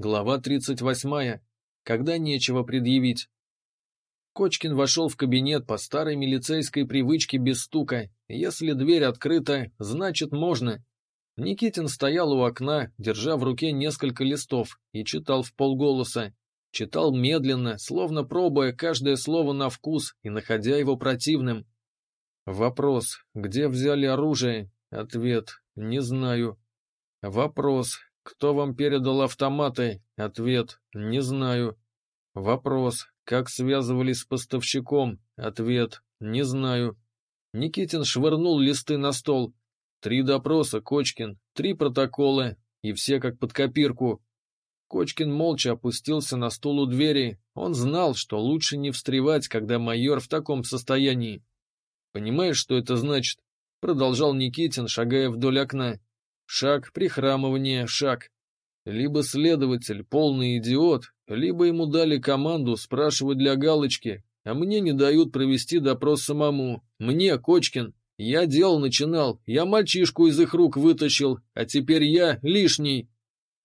Глава 38. Когда нечего предъявить. Кочкин вошел в кабинет по старой милицейской привычке без стука. Если дверь открыта, значит можно. Никитин стоял у окна, держа в руке несколько листов, и читал в полголоса. Читал медленно, словно пробуя каждое слово на вкус и находя его противным. Вопрос, где взяли оружие? Ответ, не знаю. Вопрос, кто вам передал автоматы? Ответ, не знаю. Вопрос, как связывались с поставщиком? Ответ, не знаю. Никитин швырнул листы на стол. Три допроса, Кочкин, три протокола, и все как под копирку. Кочкин молча опустился на стул у двери. Он знал, что лучше не встревать, когда майор в таком состоянии. «Понимаешь, что это значит?» — продолжал Никитин, шагая вдоль окна. «Шаг, прихрамывание, шаг. Либо следователь полный идиот, либо ему дали команду спрашивать для галочки, а мне не дают провести допрос самому. Мне, Кочкин. Я дело начинал, я мальчишку из их рук вытащил, а теперь я лишний.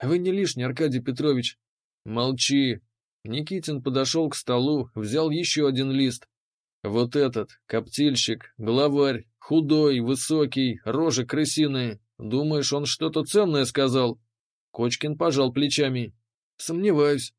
Вы не лишний, Аркадий Петрович. Молчи. Никитин подошел к столу, взял еще один лист. Вот этот, коптильщик, главарь, худой, высокий, рожа крысиная. Думаешь, он что-то ценное сказал? Кочкин пожал плечами. Сомневаюсь.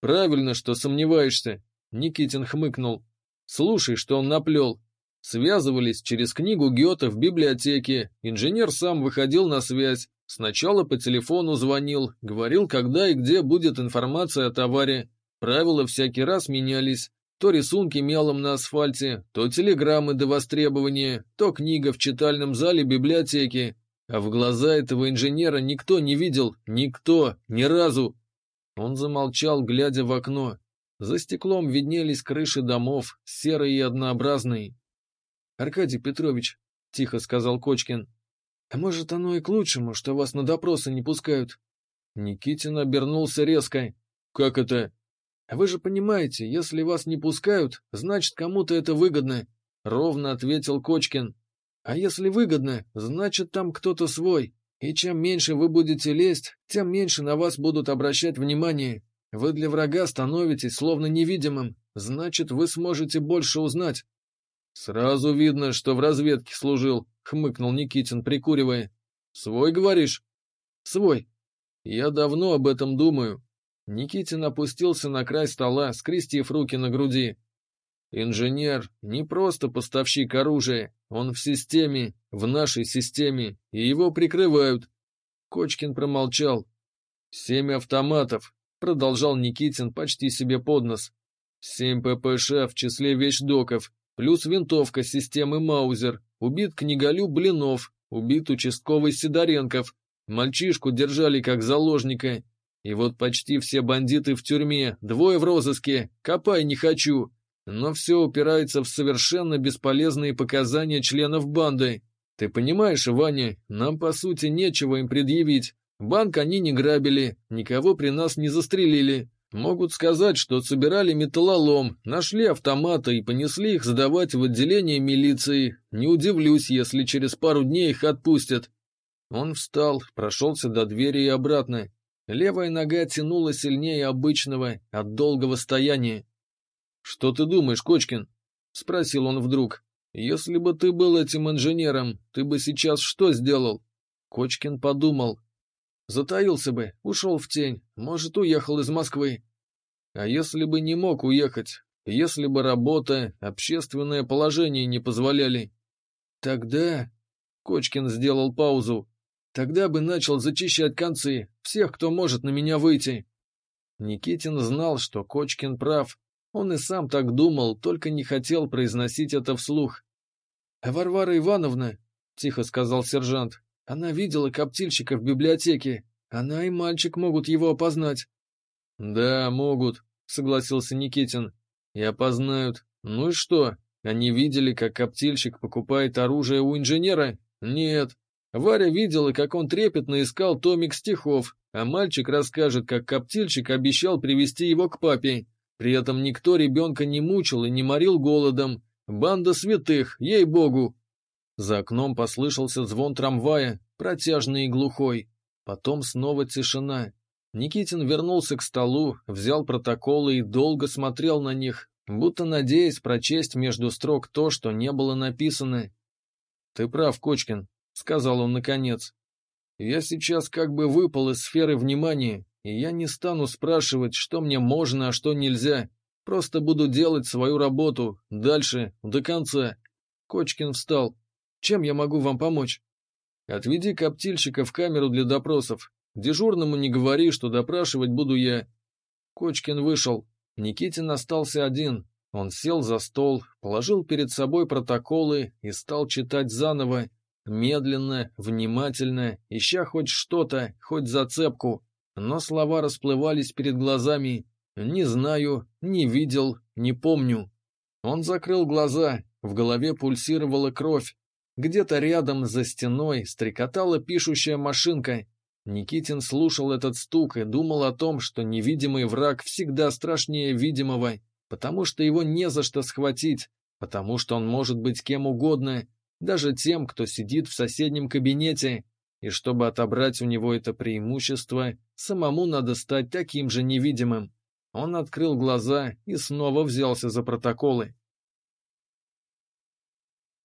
Правильно, что сомневаешься. Никитин хмыкнул. Слушай, что он наплел. Связывались через книгу Гёте в библиотеке. Инженер сам выходил на связь. Сначала по телефону звонил, говорил, когда и где будет информация о товаре. Правила всякий раз менялись. То рисунки мелом на асфальте, то телеграммы до востребования, то книга в читальном зале библиотеки. А в глаза этого инженера никто не видел, никто, ни разу. Он замолчал, глядя в окно. За стеклом виднелись крыши домов, серые и однообразные. — Аркадий Петрович, — тихо сказал Кочкин, — а может, оно и к лучшему, что вас на допросы не пускают? Никитин обернулся резко. — Как это? — Вы же понимаете, если вас не пускают, значит, кому-то это выгодно, — ровно ответил Кочкин. — А если выгодно, значит, там кто-то свой, и чем меньше вы будете лезть, тем меньше на вас будут обращать внимание. Вы для врага становитесь словно невидимым, значит, вы сможете больше узнать. Сразу видно, что в разведке служил, хмыкнул Никитин, прикуривая. Свой, говоришь? Свой. Я давно об этом думаю. Никитин опустился на край стола, скрестив руки на груди. Инженер не просто поставщик оружия, он в системе, в нашей системе, и его прикрывают. Кочкин промолчал. Семь автоматов, продолжал Никитин почти себе под нос. Семь ППШ в числе вещдоков, плюс винтовка системы Маузер, убит книголюб Блинов, убит участковый Сидоренков, мальчишку держали как заложника. И вот почти все бандиты в тюрьме, двое в розыске, копай не хочу. Но все упирается в совершенно бесполезные показания членов банды. Ты понимаешь, Ваня, нам по сути нечего им предъявить. Банк они не грабили, никого при нас не застрелили. Могут сказать, что собирали металлолом, нашли автоматы и понесли их сдавать в отделение милиции. Не удивлюсь, если через пару дней их отпустят. Он встал, прошелся до двери и обратно. Левая нога тянула сильнее обычного от долгого стояния. «Что ты думаешь, Кочкин?» — спросил он вдруг. «Если бы ты был этим инженером, ты бы сейчас что сделал?» Кочкин подумал. «Затаился бы, ушел в тень, может, уехал из Москвы. А если бы не мог уехать, если бы работа, общественное положение не позволяли? Тогда...» Кочкин сделал паузу. «Тогда бы начал зачищать концы, всех, кто может на меня выйти». Никитин знал, что Кочкин прав, он и сам так думал, только не хотел произносить это вслух. «А Варвара Ивановна», — тихо сказал сержант, — «она видела коптильщика в библиотеке. Она и мальчик могут его опознать». «Да, могут», — согласился Никитин. «И опознают. Ну и что? Они видели, как коптильщик покупает оружие у инженера? Нет. Варя видела, как он трепетно искал томик стихов, а мальчик расскажет, как коптильщик обещал привести его к папе. При этом никто ребенка не мучил и не морил голодом. Банда святых, ей-богу!» За окном послышался звон трамвая, протяжный и глухой. Потом снова тишина. Никитин вернулся к столу, взял протоколы и долго смотрел на них, будто надеясь прочесть между строк то, что не было написано. «Ты прав, Кочкин», — сказал он наконец. «Я сейчас как бы выпал из сферы внимания, и я не стану спрашивать, что мне можно, а что нельзя. Просто буду делать свою работу, дальше, до конца». Кочкин встал. «Чем я могу вам помочь?» «Отведи коптильщика в камеру для допросов. Дежурному не говори, что допрашивать буду я». Кочкин вышел. Никитин остался один. Он сел за стол, положил перед собой протоколы и стал читать заново, медленно, внимательно, ища хоть что-то, хоть зацепку. Но слова расплывались перед глазами. «Не знаю, не видел, не помню». Он закрыл глаза, в голове пульсировала кровь. Где-то рядом, за стеной, стрекотала пишущая машинка. Никитин слушал этот стук и думал о том, что невидимый враг всегда страшнее видимого, потому что его не за что схватить, потому что он может быть кем угодно, даже тем, кто сидит в соседнем кабинете, и чтобы отобрать у него это преимущество, самому надо стать таким же невидимым. Он открыл глаза и снова взялся за протоколы.